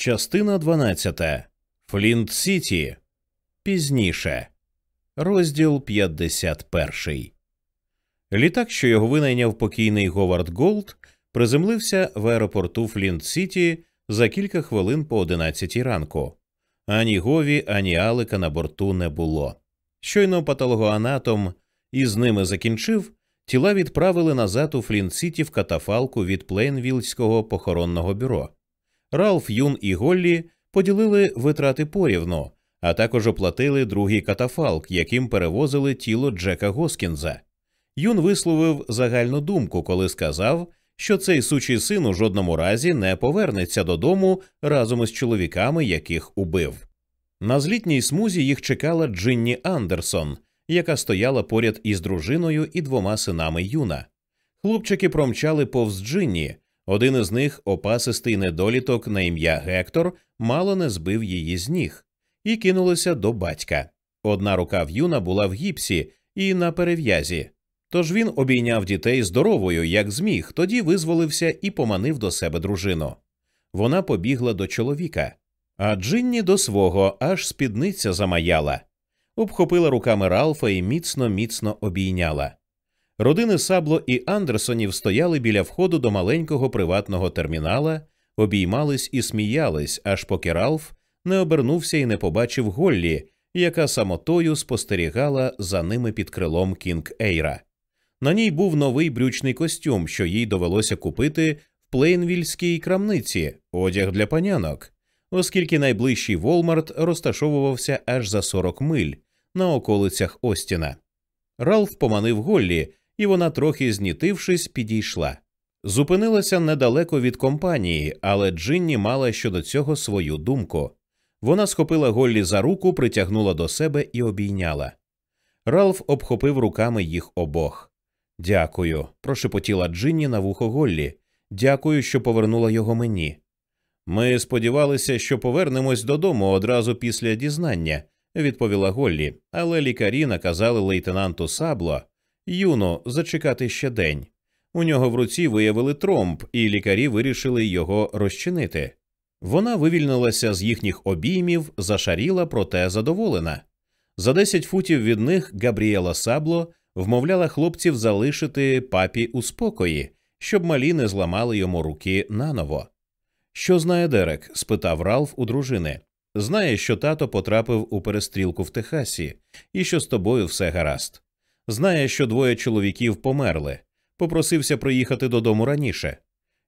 Частина 12. Флінт Сіті. Пізніше. Розділ 51. Літак, що його винайняв покійний Говард Голд, приземлився в аеропорту Флінт Сіті за кілька хвилин по 11 ранку. Ані Гові, ані Алика на борту не було. Щойно патологоанатом із ними закінчив, тіла відправили назад у Флінт Сіті в катафалку від Плейнвільського похоронного бюро. Ралф, Юн і Голлі поділили витрати порівну, а також оплатили другий катафалк, яким перевозили тіло Джека Госкінза. Юн висловив загальну думку, коли сказав, що цей сучий син у жодному разі не повернеться додому разом із чоловіками, яких убив. На злітній смузі їх чекала Джинні Андерсон, яка стояла поряд із дружиною і двома синами Юна. Хлопчики промчали повз Джинні, один із них, опасистий недоліток на ім'я Гектор, мало не збив її з ніг, і кинулися до батька. Одна рука в юна була в гіпсі і на перев'язі. Тож він обійняв дітей здоровою, як зміг, тоді визволився і поманив до себе дружину. Вона побігла до чоловіка, а Джинні до свого аж спідниця замаяла, обхопила руками Ралфа і міцно міцно обійняла. Родини Сабло і Андерсонів стояли біля входу до маленького приватного термінала, обіймались і сміялись, аж поки Ралф не обернувся і не побачив Голлі, яка самотою спостерігала за ними під крилом Кінг Ейра. На ній був новий брючний костюм, що їй довелося купити в Плейнвільській крамниці, одяг для панянок, оскільки найближчий Волмарт розташовувався аж за 40 миль на околицях Остіна. Ралф поманив Голлі і вона, трохи знітившись, підійшла. Зупинилася недалеко від компанії, але Джинні мала щодо цього свою думку. Вона схопила Голлі за руку, притягнула до себе і обійняла. Ралф обхопив руками їх обох. Дякую, прошепотіла Джинні на вухо Голлі. Дякую, що повернула його мені. Ми сподівалися, що повернемось додому одразу після дізнання, відповіла Голлі, але лікарі наказали лейтенанту Сабло, Юно зачекати ще день. У нього в руці виявили тромб, і лікарі вирішили його розчинити. Вона вивільнилася з їхніх обіймів, зашаріла, проте задоволена. За десять футів від них Габріела Сабло вмовляла хлопців залишити папі у спокої, щоб малі не зламали йому руки наново. Що знає Дерек? спитав Ралф у дружини. Знає, що тато потрапив у перестрілку в Техасі, і що з тобою все гаразд знає, що двоє чоловіків померли, попросився приїхати додому раніше.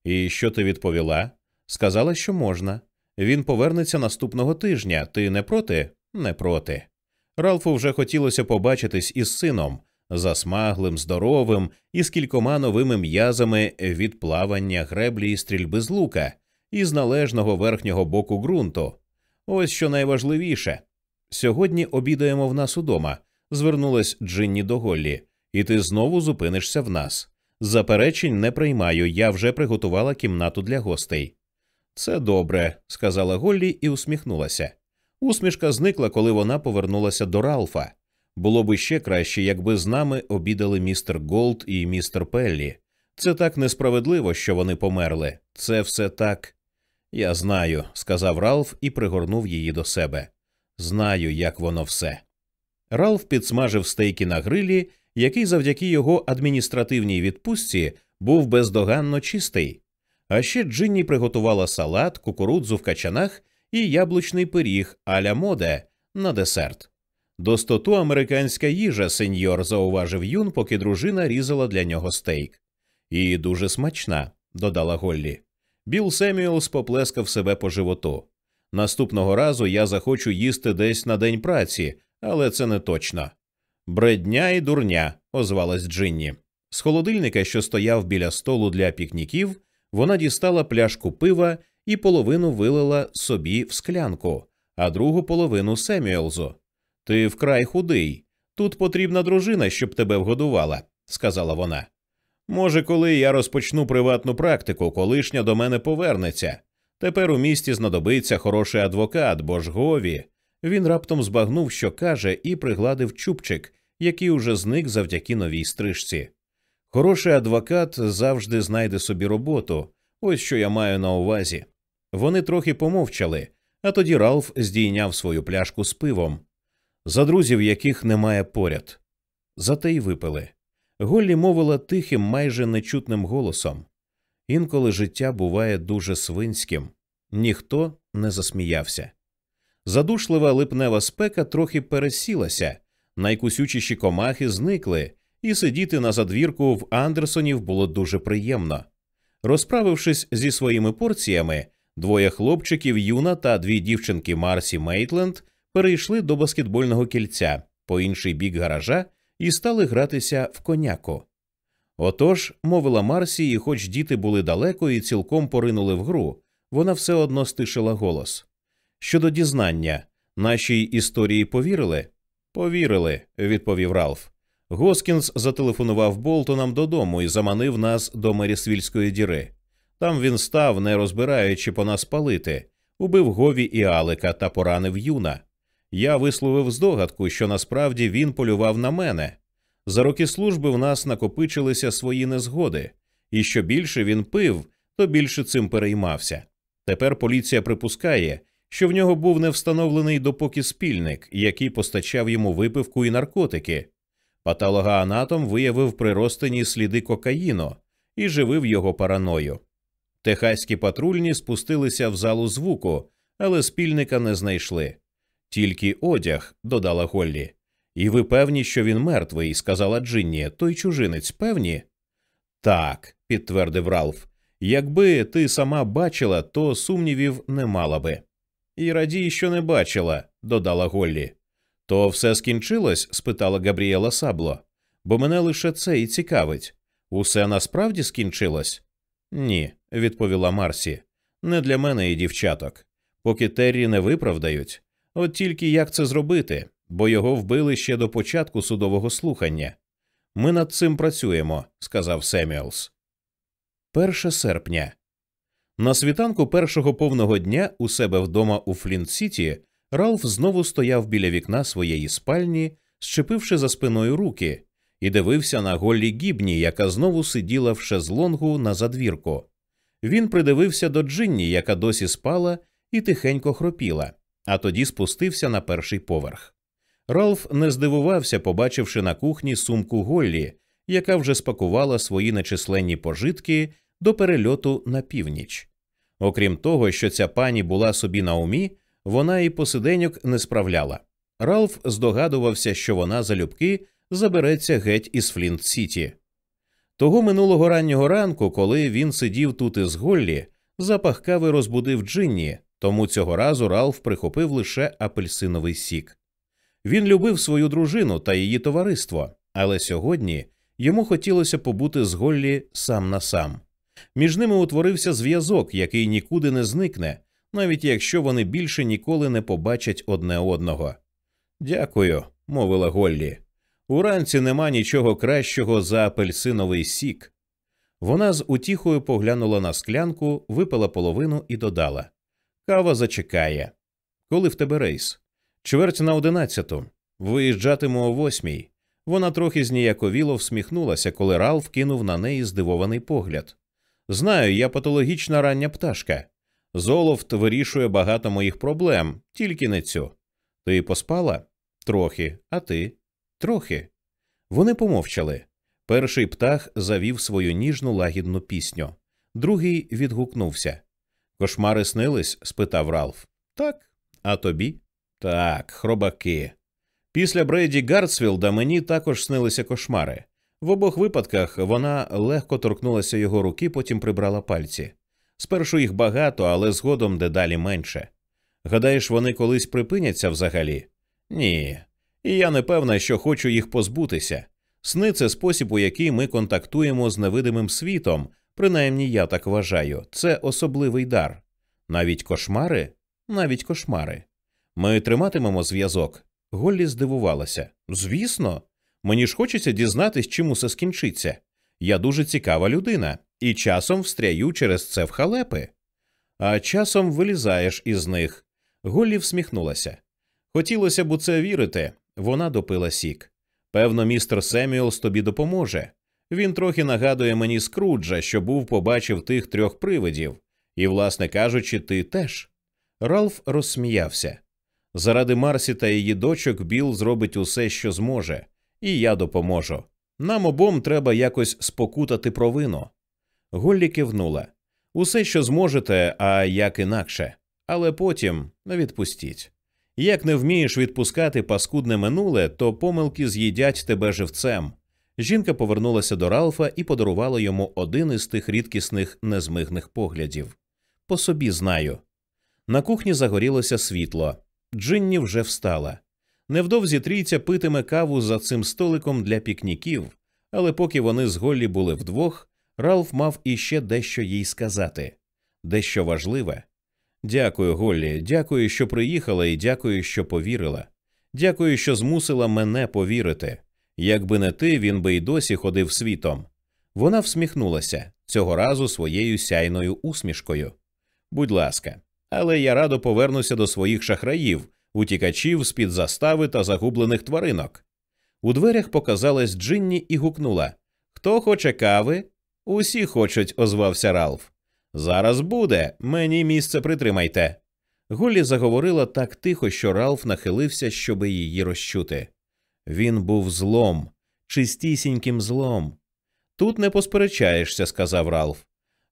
І що ти відповіла? Сказала, що можна. Він повернеться наступного тижня. Ти не проти? Не проти. Ралфу вже хотілося побачитись із сином, засмаглим, здоровим і з кількома новими м'язами від плавання, греблі і стрільби з лука, із належного верхнього боку ґрунту. Ось що найважливіше. Сьогодні обідаємо в нас удома, звернулась Джинні до Голлі, і ти знову зупинишся в нас. Заперечень не приймаю, я вже приготувала кімнату для гостей. Це добре, сказала Голлі і усміхнулася. Усмішка зникла, коли вона повернулася до Ралфа. Було б ще краще, якби з нами обідали містер Голд і містер Пеллі. Це так несправедливо, що вони померли. Це все так. Я знаю, сказав Ралф і пригорнув її до себе. Знаю, як воно все. Ралф підсмажив стейки на грилі, який завдяки його адміністративній відпустці був бездоганно чистий. А ще Джинні приготувала салат, кукурудзу в качанах і яблучний пиріг аля моде на десерт. Достоту американська їжа, сеньор, зауважив юн, поки дружина різала для нього стейк. І дуже смачна, додала Голлі. Біл Семюелс поплескав себе по животу. Наступного разу я захочу їсти десь на день праці, але це не точно. Бредня і дурня, озвалась Джинні. З холодильника, що стояв біля столу для пікніків, вона дістала пляшку пива і половину вилила собі в склянку, а другу половину Семюелзу. Ти вкрай худий. Тут потрібна дружина, щоб тебе вгодувала, сказала вона. Може, коли я розпочну приватну практику, колишня до мене повернеться. Тепер у місті знадобиться хороший адвокат, бо ж гові. Він раптом збагнув, що каже, і пригладив чубчик, який уже зник завдяки новій стрижці. Хороший адвокат завжди знайде собі роботу, ось що я маю на увазі. Вони трохи помовчали, а тоді Ралф здійняв свою пляшку з пивом, за друзів, яких немає поряд. Зате й випили. Голлі мовила тихим, майже нечутним голосом. Інколи життя буває дуже свинським. Ніхто не засміявся. Задушлива липнева спека трохи пересілася, найкусючіші комахи зникли, і сидіти на задвірку в Андерсонів було дуже приємно. Розправившись зі своїми порціями, двоє хлопчиків Юна та дві дівчинки Марсі Мейтленд перейшли до баскетбольного кільця по інший бік гаража і стали гратися в коняку. Отож, мовила Марсі, і хоч діти були далеко і цілком поринули в гру, вона все одно стишила голос. Щодо дізнання, нашій історії повірили? Повірили, відповів Ралф. Госкінс зателефонував Болтонам додому і заманив нас до Мерісвільської діри. Там він став, не розбираючи по нас палити, убив Гові і Алика та поранив юна. Я висловив здогадку, що насправді він полював на мене. За роки служби в нас накопичилися свої незгоди, і що більше він пив, то більше цим переймався. Тепер поліція припускає, що в нього був невстановлений допоки спільник, який постачав йому випивку і наркотики. Патологоанатом виявив при сліди кокаїну і живив його параною. Техаські патрульні спустилися в залу звуку, але спільника не знайшли. Тільки одяг, додала Голлі. І ви певні, що він мертвий, сказала Джинні. Той чужинець певні? Так, підтвердив Ралф. Якби ти сама бачила, то сумнівів не мала би. І радій, що не бачила, додала Голлі. То все скінчилось? спитала Габріела Сабло. Бо мене лише це і цікавить. Усе насправді скінчилось? Ні, відповіла Марсі. Не для мене і дівчаток. Поки Террі не виправдають. От тільки як це зробити, бо його вбили ще до початку судового слухання. Ми над цим працюємо, сказав Семюелс. Перше серпня. На світанку першого повного дня у себе вдома у Флінт Сіті Ралф знову стояв біля вікна своєї спальні, щепивши за спиною руки, і дивився на Голлі Гібні, яка знову сиділа в шезлонгу на задвірку. Він придивився до Джинні, яка досі спала і тихенько хропіла, а тоді спустився на перший поверх. Ралф не здивувався, побачивши на кухні сумку Голлі, яка вже спакувала свої нечисленні пожитки до перельоту на північ. Окрім того, що ця пані була собі на умі, вона і посиденьок не справляла. Ралф здогадувався, що вона залюбки забереться геть із Флінт Сіті. Того минулого раннього ранку, коли він сидів тут із Голлі, запах кави розбудив Джинні, тому цього разу Ралф прихопив лише апельсиновий сік. Він любив свою дружину та її товариство, але сьогодні йому хотілося побути з Голлі сам на сам. Між ними утворився зв'язок, який нікуди не зникне, навіть якщо вони більше ніколи не побачать одне одного. Дякую, мовила Голлі. Уранці нема нічого кращого за апельсиновий сік. Вона з утіхою поглянула на склянку, випила половину і додала Кава зачекає. Коли в тебе рейс? Чверть на одинадцяту. Виїжджатиму о восьмій. Вона трохи зніяковіло всміхнулася, коли Ралф кинув на неї здивований погляд. Знаю, я патологічна рання пташка. Золофт вирішує багато моїх проблем, тільки не цю. Ти поспала? Трохи, а ти? Трохи. Вони помовчали. Перший птах завів свою ніжну лагідну пісню, другий відгукнувся. Кошмари снились? спитав Ралф. Так, а тобі? Так, хробаки. Після Брейді Гартсфілда мені також снилися кошмари. В обох випадках вона легко торкнулася його руки, потім прибрала пальці. Спершу їх багато, але згодом дедалі менше. Гадаєш, вони колись припиняться взагалі? Ні. І я не певна, що хочу їх позбутися. Сни це спосіб, у який ми контактуємо з невидимим світом, принаймні я так вважаю, це особливий дар. Навіть кошмари, навіть кошмари. Ми триматимемо зв'язок. Голлі здивувалася. Звісно, мені ж хочеться дізнатись, чим усе скінчиться. Я дуже цікава людина, і часом встряю через це в халепи. А часом вилізаєш із них. Голлі всміхнулася. Хотілося б у це вірити. Вона допила сік. Певно, містер Семюелс тобі допоможе. Він трохи нагадує мені Скруджа, що був побачив тих трьох привидів, І, власне кажучи, ти теж. Ралф розсміявся. Заради Марсі та її дочок Біл зробить усе, що зможе, і я допоможу. Нам обом треба якось спокутати провину. Голлі кивнула. Усе, що зможете, а як інакше. Але потім відпустіть. Як не вмієш відпускати паскудне минуле, то помилки з'їдять тебе живцем. Жінка повернулася до Ралфа і подарувала йому один із тих рідкісних незмигних поглядів. По собі знаю. На кухні загорілося світло. Джинні вже встала. Невдовзі трійця питиме каву за цим столиком для пікніків, але поки вони з Голлі були вдвох, Ралф мав іще дещо їй сказати дещо важливе. Дякую, Голлі, дякую, що приїхала, і дякую, що повірила. Дякую, що змусила мене повірити. Якби не ти, він би й досі ходив світом. Вона всміхнулася цього разу своєю сяйною усмішкою. Будь ласка, але я радо повернуся до своїх шахраїв, утікачів з під застави та загублених тваринок. У дверях показалась Джинні і гукнула Хто хоче кави? Усі хочуть, озвався Ралф. Зараз буде, мені місце притримайте. Голлі заговорила так тихо, що Ралф нахилився, щоби її розчути. Він був злом, чистісіньким злом. Тут не посперечаєшся, сказав Ралф.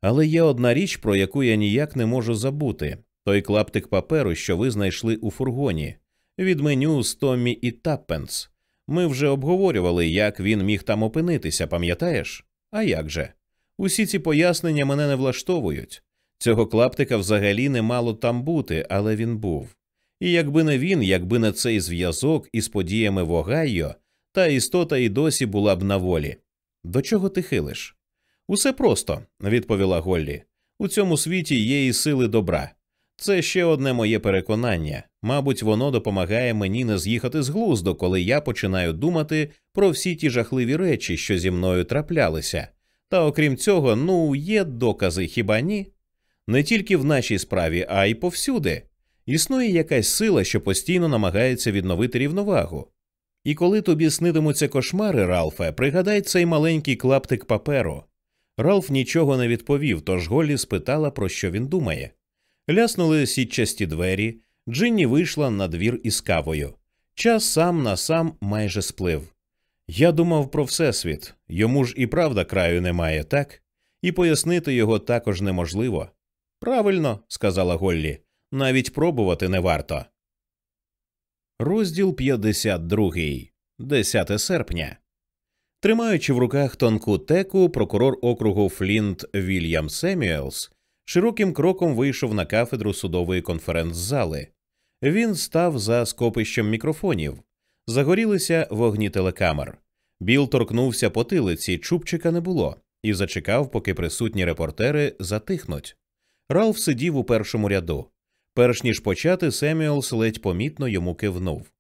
Але є одна річ, про яку я ніяк не можу забути той клаптик паперу, що ви знайшли у фургоні, від меню з Томмі і Таппенс. Ми вже обговорювали, як він міг там опинитися, пам'ятаєш? А як же? Усі ці пояснення мене не влаштовують. Цього клаптика взагалі не мало там бути, але він був. І якби не він, якби не цей зв'язок із подіями в Огайо, та істота і досі була б на волі. До чого ти хилиш? Усе просто, відповіла Голлі. У цьому світі є і сили добра. Це ще одне моє переконання. Мабуть, воно допомагає мені не з'їхати з глузду, коли я починаю думати про всі ті жахливі речі, що зі мною траплялися. Та окрім цього, ну є докази хіба ні? Не тільки в нашій справі, а й повсюди. Існує якась сила, що постійно намагається відновити рівновагу. І коли тобі снитимуться кошмари, Ралфе, пригадай цей маленький клаптик паперу. Ралф нічого не відповів, тож Голлі спитала, про що він думає. Ляснули сітчасті двері, Джинні вийшла на двір із кавою. Час сам на сам майже сплив. Я думав про Всесвіт, йому ж і правда краю немає, так? І пояснити його також неможливо. Правильно, сказала Голлі, навіть пробувати не варто. Розділ 52. 10 серпня. Тримаючи в руках тонку теку, прокурор округу Флінт Вільям Семюелс широким кроком вийшов на кафедру судової конференц-зали. Він став за скопищем мікрофонів, загорілися вогні телекамер. Біл торкнувся потилиці, чубчика не було, і зачекав, поки присутні репортери затихнуть. Ралф сидів у першому ряду. Перш ніж почати, Семюелс ледь помітно йому кивнув.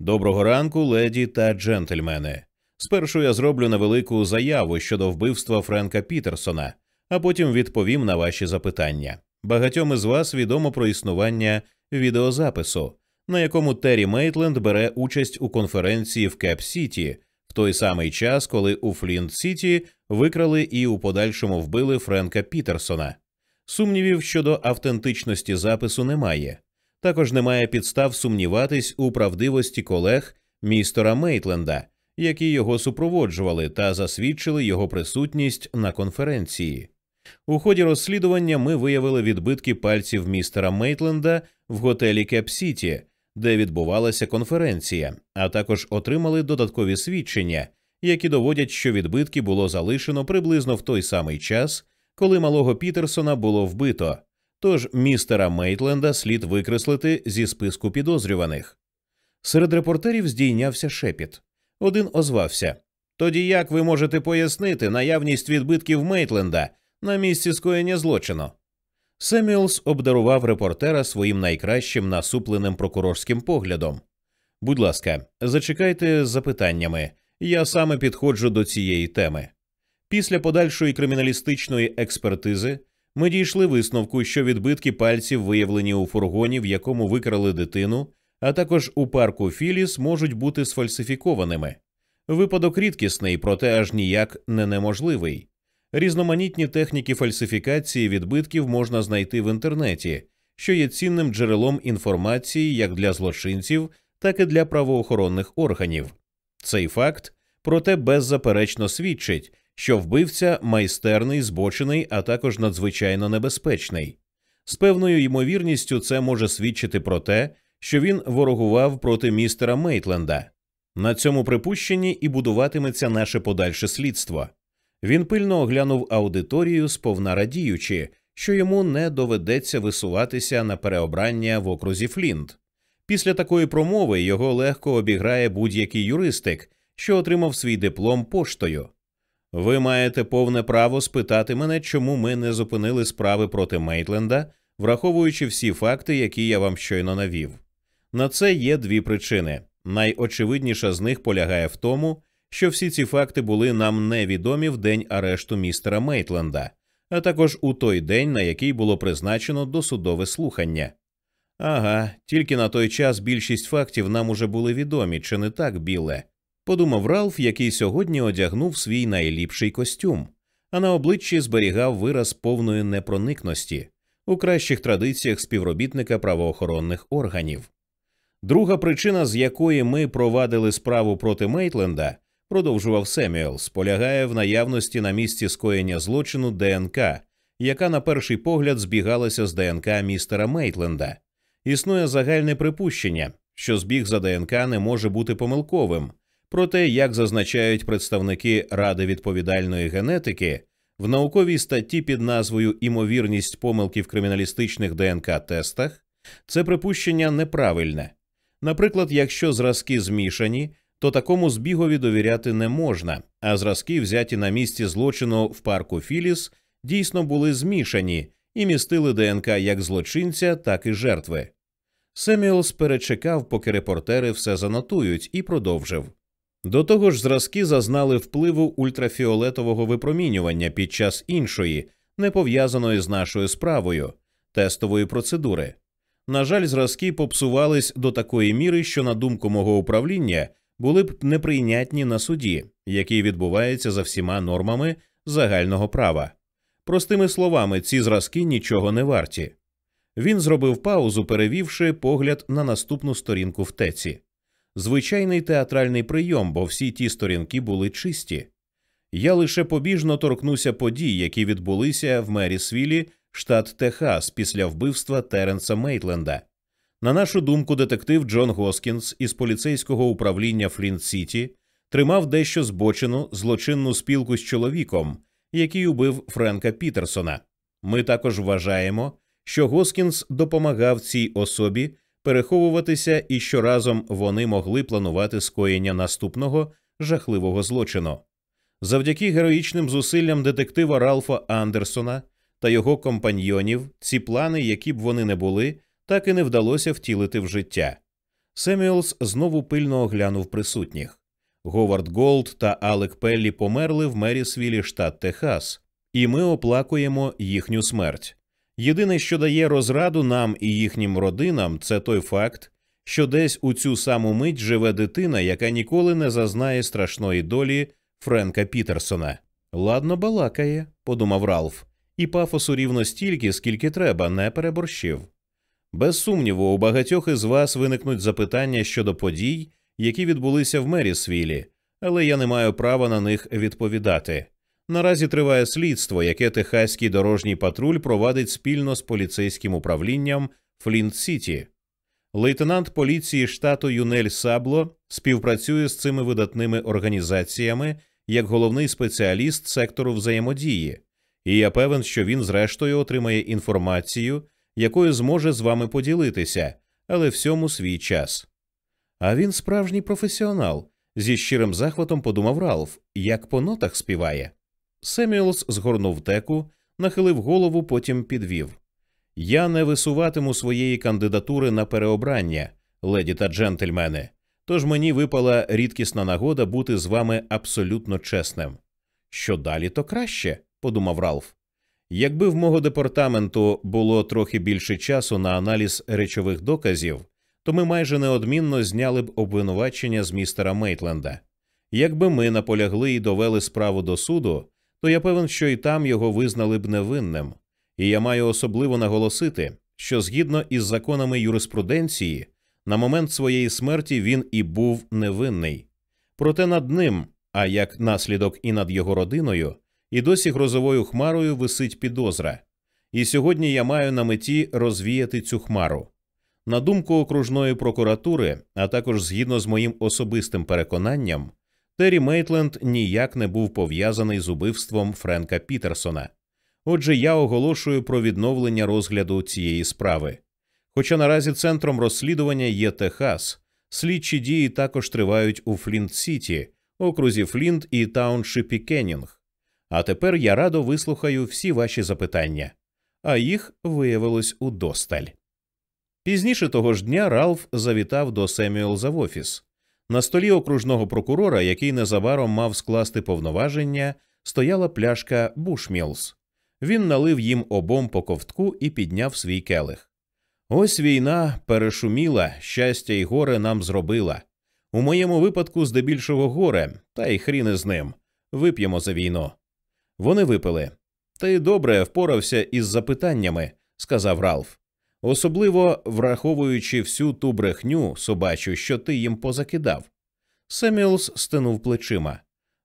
Доброго ранку, леді та джентльмени. Спершу я зроблю невелику заяву щодо вбивства Френка Пітерсона, а потім відповім на ваші запитання. Багатьом із вас відомо про існування відеозапису, на якому Террі Мейтленд бере участь у конференції в Кеп Сіті в той самий час, коли у Флінт Сіті викрали і у подальшому вбили Френка Пітерсона. Сумнівів щодо автентичності запису немає. Також немає підстав сумніватись у правдивості колег містера Мейтленда, які його супроводжували та засвідчили його присутність на конференції. У ході розслідування ми виявили відбитки пальців містера Мейтленда в готелі Кеп-Сіті, де відбувалася конференція, а також отримали додаткові свідчення, які доводять, що відбитки було залишено приблизно в той самий час, коли малого Пітерсона було вбито. Тож містера Мейтленда слід викреслити зі списку підозрюваних. Серед репортерів здійнявся шепіт. Один озвався Тоді як ви можете пояснити наявність відбитків Мейтленда на місці скоєння злочину? Семюелс обдарував репортера своїм найкращим насупленим прокурорським поглядом. Будь ласка, зачекайте з запитаннями. Я саме підходжу до цієї теми. Після подальшої криміналістичної експертизи ми дійшли висновку, що відбитки пальців, виявлені у фургоні, в якому викрали дитину, а також у парку Філіс, можуть бути сфальсифікованими. Випадок рідкісний, проте аж ніяк не неможливий. Різноманітні техніки фальсифікації відбитків можна знайти в інтернеті, що є цінним джерелом інформації як для злочинців, так і для правоохоронних органів. Цей факт, проте беззаперечно свідчить, що вбивця майстерний, збочений, а також надзвичайно небезпечний. З певною ймовірністю це може свідчити про те, що він ворогував проти містера Мейтленда. На цьому припущенні і будуватиметься наше подальше слідство. Він пильно оглянув аудиторію, сповна радіючи, що йому не доведеться висуватися на переобрання в окрузі Флінт. Після такої промови його легко обіграє будь-який юристик, що отримав свій диплом поштою. Ви маєте повне право спитати мене, чому ми не зупинили справи проти Мейтленда, враховуючи всі факти, які я вам щойно навів. На це є дві причини. Найочевидніша з них полягає в тому, що всі ці факти були нам невідомі в день арешту містера Мейтленда, а також у той день, на який було призначено досудове слухання. Ага, тільки на той час більшість фактів нам уже були відомі, чи не так, біле? Подумав Ралф, який сьогодні одягнув свій найліпший костюм, а на обличчі зберігав вираз повної непроникності у кращих традиціях співробітника правоохоронних органів. Друга причина, з якої ми провадили справу проти Мейтленда, продовжував Семюелс, полягає в наявності на місці скоєння злочину ДНК, яка на перший погляд збігалася з ДНК містера Мейтленда. Існує загальне припущення, що збіг за ДНК не може бути помилковим. Проте, як зазначають представники Ради відповідальної генетики, в науковій статті під назвою Імовірність помилки в криміналістичних ДНК тестах, це припущення неправильне. Наприклад, якщо зразки змішані, то такому збігові довіряти не можна, а зразки, взяті на місці злочину в парку Філіс, дійсно були змішані і містили ДНК як злочинця, так і жертви. Семюелс перечекав, поки репортери все занотують, і продовжив. До того ж, зразки зазнали впливу ультрафіолетового випромінювання під час іншої, не пов'язаної з нашою справою, тестової процедури. На жаль, зразки попсувались до такої міри, що, на думку мого управління, були б неприйнятні на суді, який відбувається за всіма нормами загального права. Простими словами, ці зразки нічого не варті. Він зробив паузу, перевівши погляд на наступну сторінку в теці. Звичайний театральний прийом, бо всі ті сторінки були чисті. Я лише побіжно торкнуся подій, які відбулися в Мерісвілі, штат Техас, після вбивства Теренса Мейтленда. На нашу думку, детектив Джон Госкінс із поліцейського управління Флінт Сіті тримав дещо збочену злочинну спілку з чоловіком, який убив Френка Пітерсона. Ми також вважаємо, що Госкінс допомагав цій особі переховуватися і що разом вони могли планувати скоєння наступного жахливого злочину. Завдяки героїчним зусиллям детектива Ралфа Андерсона та його компаньйонів ці плани, які б вони не були, так і не вдалося втілити в життя. Семюелс знову пильно оглянув присутніх. Говард Голд та Алек Пеллі померли в Мерісвілі, штат Техас, і ми оплакуємо їхню смерть. Єдине, що дає розраду нам і їхнім родинам, це той факт, що десь у цю саму мить живе дитина, яка ніколи не зазнає страшної долі Френка Пітерсона. Ладно, балакає, подумав Ралф, і пафосу рівно стільки, скільки треба, не переборщив. Без сумніву, у багатьох із вас виникнуть запитання щодо подій, які відбулися в Мерісвілі, але я не маю права на них відповідати. Наразі триває слідство, яке техаський дорожній патруль провадить спільно з поліцейським управлінням Флінт Сіті. Лейтенант поліції штату Юнель Сабло співпрацює з цими видатними організаціями як головний спеціаліст сектору взаємодії, і я певен, що він, зрештою, отримає інформацію, якою зможе з вами поділитися, але всьому свій час. А він справжній професіонал. Зі щирим захватом подумав Ралф, як по нотах співає. Семюелс згорнув теку, нахилив голову, потім підвів. Я не висуватиму своєї кандидатури на переобрання, леді та джентльмени, тож мені випала рідкісна нагода бути з вами абсолютно чесним. Що далі, то краще, подумав Ралф. Якби в мого департаменту було трохи більше часу на аналіз речових доказів, то ми майже неодмінно зняли б обвинувачення з містера Мейтленда. Якби ми наполягли і довели справу до суду, то я певен, що і там його визнали б невинним. І я маю особливо наголосити, що згідно із законами юриспруденції, на момент своєї смерті він і був невинний. Проте над ним, а як наслідок і над його родиною, і досі грозовою хмарою висить підозра. І сьогодні я маю на меті розвіяти цю хмару. На думку окружної прокуратури, а також згідно з моїм особистим переконанням, Террі Мейтленд ніяк не був пов'язаний з убивством Френка Пітерсона. Отже, я оголошую про відновлення розгляду цієї справи. Хоча наразі центром розслідування є Техас, слідчі дії також тривають у Флінт Сіті, окрузі Флінт і Тауншипі Кеннінг. А тепер я радо вислухаю всі ваші запитання, а їх виявилось удосталь. Пізніше того ж дня Ралф завітав до Семюелза в офіс. На столі окружного прокурора, який незабаром мав скласти повноваження, стояла пляшка Бушмілс. Він налив їм обом по ковтку і підняв свій келих. Ось війна перешуміла, щастя й горе нам зробила. У моєму випадку здебільшого горе, та й хріни з ним. Вип'ємо за війну. Вони випили. Ти добре впорався із запитаннями, сказав Ралф особливо враховуючи всю ту брехню собачу, що ти їм позакидав. Семюлс стенув плечима.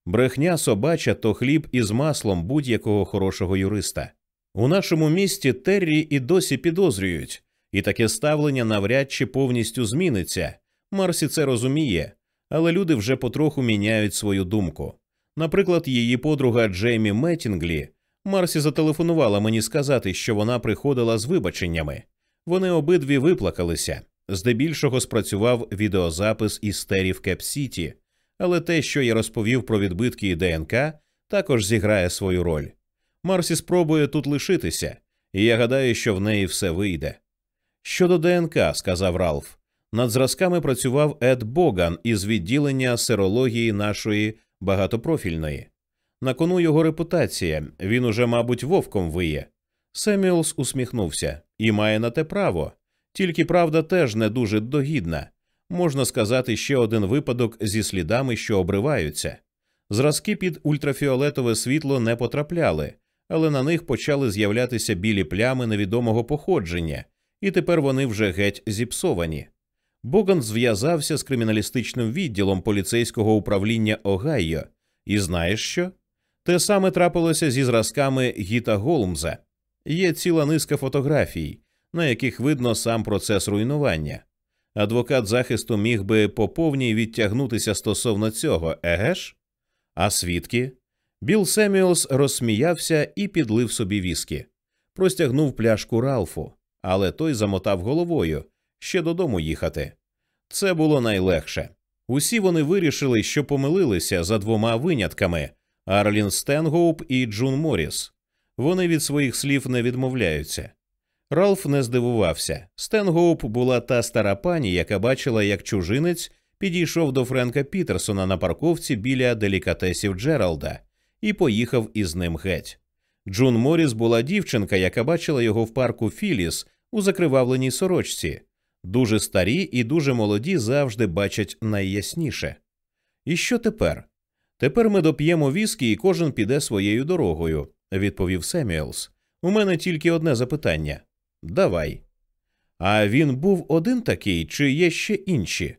Брехня собача то хліб із маслом будь-якого хорошого юриста. У нашому місті Террі і досі підозрюють, і таке ставлення навряд чи повністю зміниться. Марсі це розуміє, але люди вже потроху міняють свою думку. Наприклад, її подруга Джеймі Меттінглі Марсі зателефонувала мені сказати, що вона приходила з вибаченнями. Вони обидві виплакалися. Здебільшого спрацював відеозапис із терів Кеп-Сіті, але те, що я розповів про відбитки і ДНК, також зіграє свою роль. Марсі спробує тут лишитися, і я гадаю, що в неї все вийде. Щодо ДНК, сказав Ралф, над зразками працював Ед Боган із відділення серології нашої багатопрофільної. На кону його репутація, він уже, мабуть, вовком виє. Семюелс усміхнувся і має на те право. Тільки правда теж не дуже догідна. Можна сказати, ще один випадок зі слідами, що обриваються. Зразки під ультрафіолетове світло не потрапляли, але на них почали з'являтися білі плями невідомого походження, і тепер вони вже геть зіпсовані. Боган зв'язався з криміналістичним відділом поліцейського управління Огайо, і знаєш що? Те саме трапилося зі зразками Гіта Голмза. Є ціла низка фотографій, на яких видно сам процес руйнування. Адвокат захисту міг би по повній відтягнутися стосовно цього, еге ж? А свідки? Біл Семюелс розсміявся і підлив собі віскі, простягнув пляшку Ралфу, але той замотав головою ще додому їхати. Це було найлегше. Усі вони вирішили, що помилилися за двома винятками Арлін Стенгоуп і Джун Моріс. Вони від своїх слів не відмовляються. Ралф не здивувався. Стенгоуп була та стара пані, яка бачила, як чужинець підійшов до Френка Пітерсона на парковці біля делікатесів Джералда і поїхав із ним геть. Джун Моріс була дівчинка, яка бачила його в парку Філіс у закривавленій сорочці. Дуже старі і дуже молоді завжди бачать найясніше. І що тепер? Тепер ми доп'ємо віскі, і кожен піде своєю дорогою, відповів Семюелс. У мене тільки одне запитання. Давай. А він був один такий, чи є ще інші?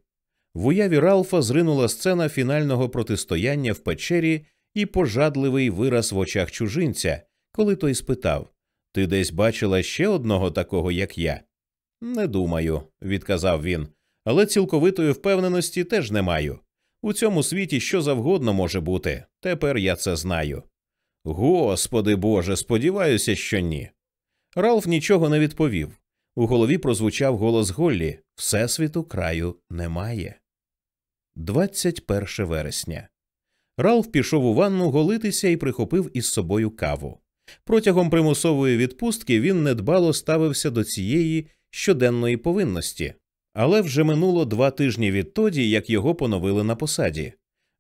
В уяві Ралфа зринула сцена фінального протистояння в печері і пожадливий вираз в очах чужинця, коли той спитав Ти десь бачила ще одного такого, як я? Не думаю, відказав він, але цілковитої впевненості теж не маю. У цьому світі що завгодно може бути. Тепер я це знаю. Господи Боже, сподіваюся, що ні. Ралф нічого не відповів. У голові прозвучав голос Голлі Всесвіту краю немає. 21 вересня. Ралф пішов у ванну голитися і прихопив із собою каву. Протягом примусової відпустки він недбало ставився до цієї щоденної повинності, але вже минуло два тижні відтоді, як його поновили на посаді.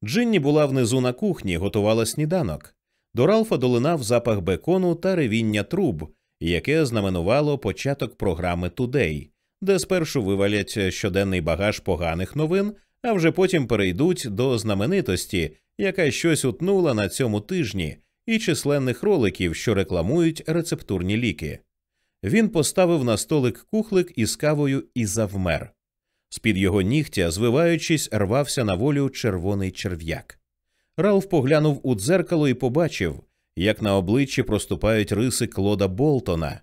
Джинні була внизу на кухні, готувала сніданок. До Ралфа долинав запах бекону та ревіння труб, яке знаменувало початок програми Тудей, де спершу вивалять щоденний багаж поганих новин, а вже потім перейдуть до знаменитості, яка щось утнула на цьому тижні і численних роликів, що рекламують рецептурні ліки. Він поставив на столик кухлик із кавою і завмер. З під його нігтя, звиваючись, рвався на волю червоний черв'як. Ралф поглянув у дзеркало і побачив, як на обличчі проступають риси Клода Болтона,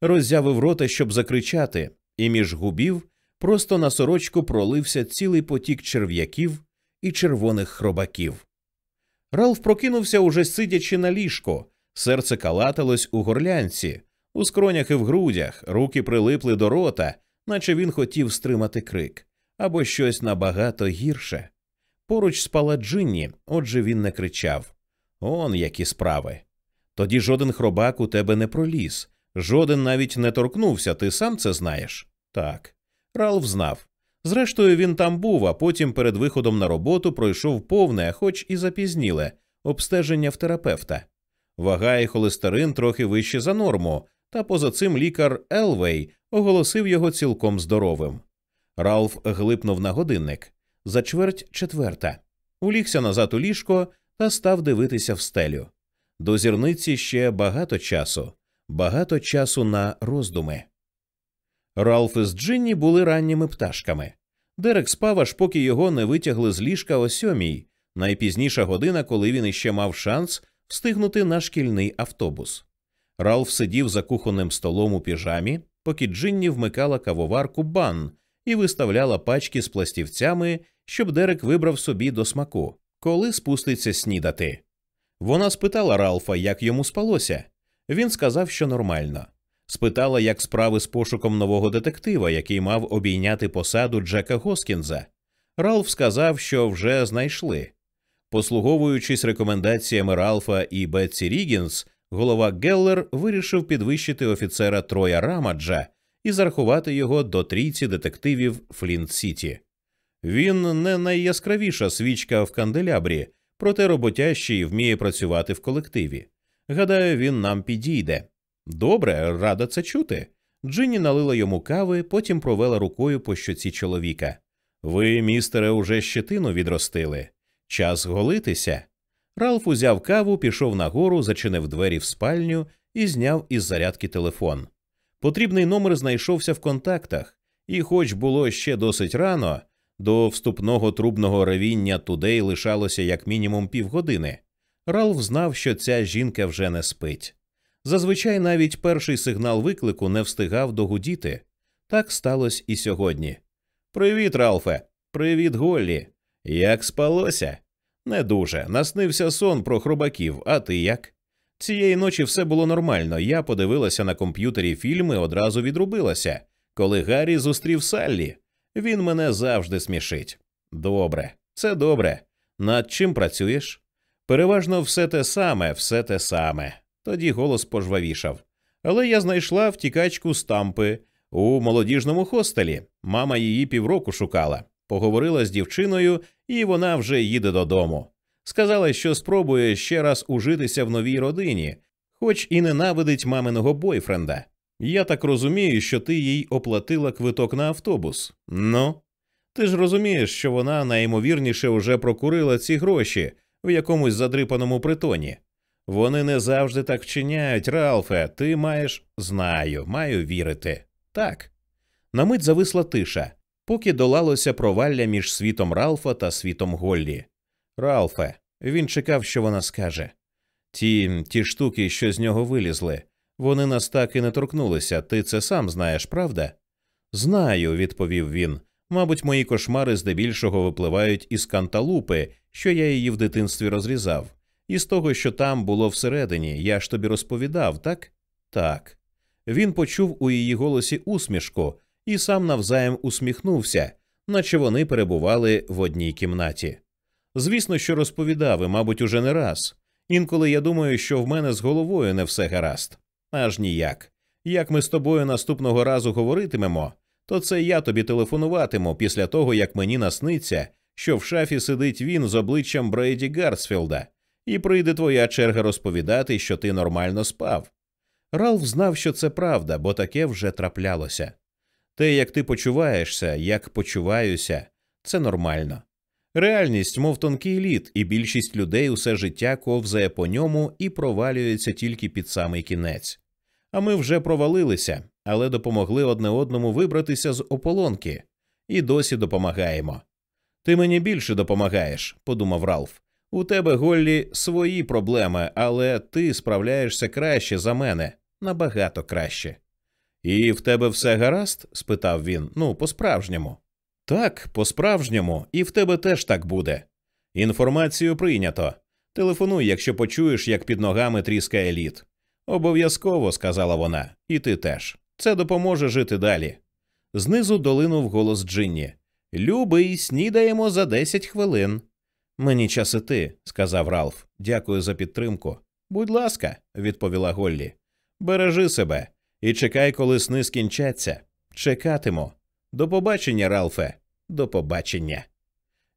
роззявив рота, щоб закричати, і між губів просто на сорочку пролився цілий потік черв'яків і червоних хробаків. Ралф прокинувся, уже сидячи на ліжко, серце калаталось у горлянці, у скронях і в грудях, руки прилипли до рота, наче він хотів стримати крик, або щось набагато гірше. Поруч спала Джинні, отже він не кричав. Он які справи. Тоді жоден хробак у тебе не проліз, жоден навіть не торкнувся, ти сам це знаєш? Так. Ралф знав. Зрештою, він там був, а потім перед виходом на роботу пройшов повне, хоч і запізніле, обстеження в терапевта. Вага і холестерин трохи вище за норму, та поза цим лікар Елвей оголосив його цілком здоровим. Ралф глипнув на годинник за чверть четверта, улігся назад у ліжко та став дивитися в стелю. До зірниці ще багато часу, багато часу на роздуми. Ралф із Джинні були ранніми пташками. Дерек спав, аж поки його не витягли з ліжка о сьомій, найпізніша година, коли він іще мав шанс встигнути на шкільний автобус. Ралф сидів за кухонним столом у піжамі, поки Джинні вмикала кавоварку бан і виставляла пачки з пластівцями, щоб Дерек вибрав собі до смаку, коли спуститься снідати. Вона спитала Ралфа, як йому спалося. Він сказав, що нормально. Спитала, як справи з пошуком нового детектива, який мав обійняти посаду Джека Госкінза. Ралф сказав, що вже знайшли. Послуговуючись рекомендаціями Ралфа і Бетсі Рігінс, голова Геллер вирішив підвищити офіцера Троя Рамаджа і зарахувати його до трійці детективів Флінт Сіті. Він не найяскравіша свічка в канделябрі, проте роботящий вміє працювати в колективі. Гадаю, він нам підійде. Добре, рада це чути. Джинні налила йому кави, потім провела рукою по щоці чоловіка. Ви, містере, уже щетину відростили. Час голитися. Ралф узяв каву, пішов нагору, зачинив двері в спальню і зняв із зарядки телефон. Потрібний номер знайшовся в контактах, і, хоч було ще досить рано, до вступного трубного ревіння тудей лишалося як мінімум півгодини. Ралф знав, що ця жінка вже не спить. Зазвичай навіть перший сигнал виклику не встигав догудіти. Так сталося і сьогодні. Привіт, Ралфе. Привіт, Голлі. Як спалося? Не дуже. Наснився сон про хробаків, а ти як? Цієї ночі все було нормально. Я подивилася на комп'ютері фільми, одразу відрубилася. Коли Гаррі зустрів Саллі, він мене завжди смішить. Добре, це добре. Над чим працюєш? Переважно все те саме, все те саме. Тоді голос пожвавішав. Але я знайшла втікачку з тампи у молодіжному хостелі. Мама її півроку шукала. Поговорила з дівчиною, і вона вже їде додому. Сказала, що спробує ще раз ужитися в новій родині, хоч і ненавидить маминого бойфренда. Я так розумію, що ти їй оплатила квиток на автобус. Ну, ти ж розумієш, що вона найімовірніше вже прокурила ці гроші в якомусь задрипаному притоні. Вони не завжди так вчиняють, Ралфе. Ти маєш. Знаю, маю вірити. Так. На мить зависла тиша, поки долалося провалля між світом Ралфа та світом Голлі. Ралфе, він чекав, що вона скаже. Ті ті штуки, що з нього вилізли, вони нас так і не торкнулися. Ти це сам знаєш, правда? Знаю, відповів він. Мабуть, мої кошмари здебільшого випливають із канталупи, що я її в дитинстві розрізав. І з того, що там було всередині, я ж тобі розповідав, так? Так. Він почув у її голосі усмішку і сам навзаєм усміхнувся, наче вони перебували в одній кімнаті. Звісно, що розповідав, і, мабуть, уже не раз. Інколи я думаю, що в мене з головою не все гаразд. Аж ніяк. Як ми з тобою наступного разу говоритимемо, то це я тобі телефонуватиму після того, як мені насниться, що в шафі сидить він з обличчям Брейді Гарсфілда, і прийде твоя черга розповідати, що ти нормально спав. Ралф знав, що це правда, бо таке вже траплялося. Те, як ти почуваєшся, як почуваюся, це нормально. Реальність, мов тонкий лід, і більшість людей усе життя ковзає по ньому і провалюється тільки під самий кінець. А ми вже провалилися, але допомогли одне одному вибратися з ополонки, і досі допомагаємо. Ти мені більше допомагаєш, подумав Ралф. У тебе, Голлі, свої проблеми, але ти справляєшся краще за мене, набагато краще. І в тебе все гаразд? спитав він. Ну, по справжньому. Так, по справжньому, і в тебе теж так буде. Інформацію прийнято. Телефонуй, якщо почуєш, як під ногами тріскає лід. Обов'язково, сказала вона, і ти теж. Це допоможе жити далі. Знизу долинув голос Джинні. Любий, снідаємо за десять хвилин. Мені час іти, сказав Ралф. Дякую за підтримку. Будь ласка, відповіла Голлі. Бережи себе і чекай, коли сни скінчаться. Чекатиму. До побачення, Ралфе, до побачення.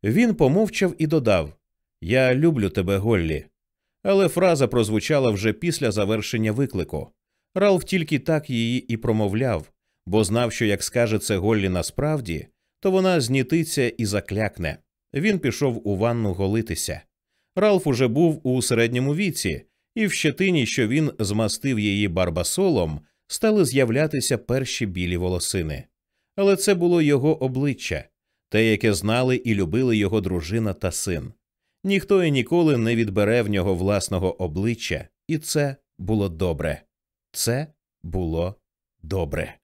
Він помовчав і додав Я люблю тебе, Голлі. Але фраза прозвучала вже після завершення виклику. Ралф тільки так її і промовляв, бо знав, що як скаже це Голлі насправді, то вона знітиться і заклякне. Він пішов у ванну голитися. Ралф уже був у середньому віці, і в щетині, що він змастив її барбасолом, стали з'являтися перші білі волосини. Але це було його обличчя, те, яке знали і любили його дружина та син. Ніхто і ніколи не відбере в нього власного обличчя, і це було добре. Це було добре.